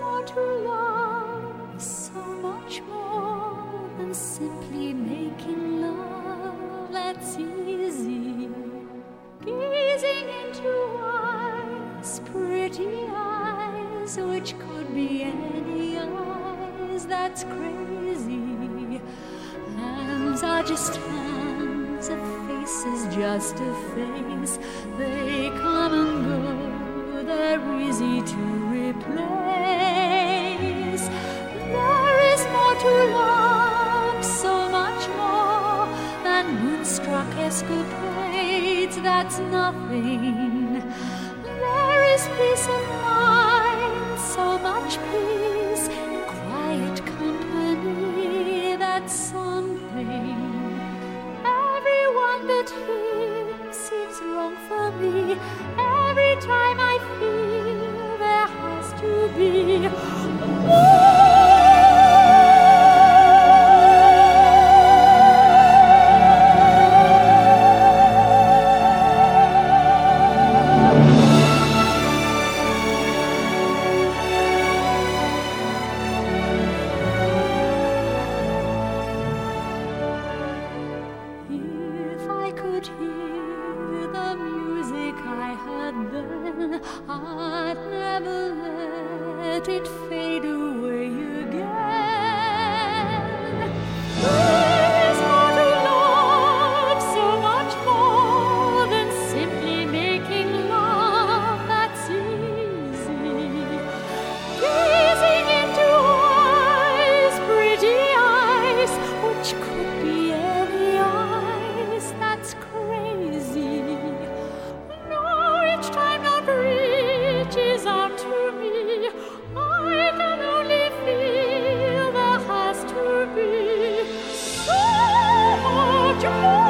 more to love, so much more than simply making love. That's easy. Gazing into eyes, pretty eyes, which could be any eyes. That's crazy. Hands are just hands, a face is just a face. They come and go, they're easy to replace. Escapades. That's nothing. There is peace of mind, so much peace quiet company. That's something. Everyone but him seems wrong for me. I'd never let it fade away. you more.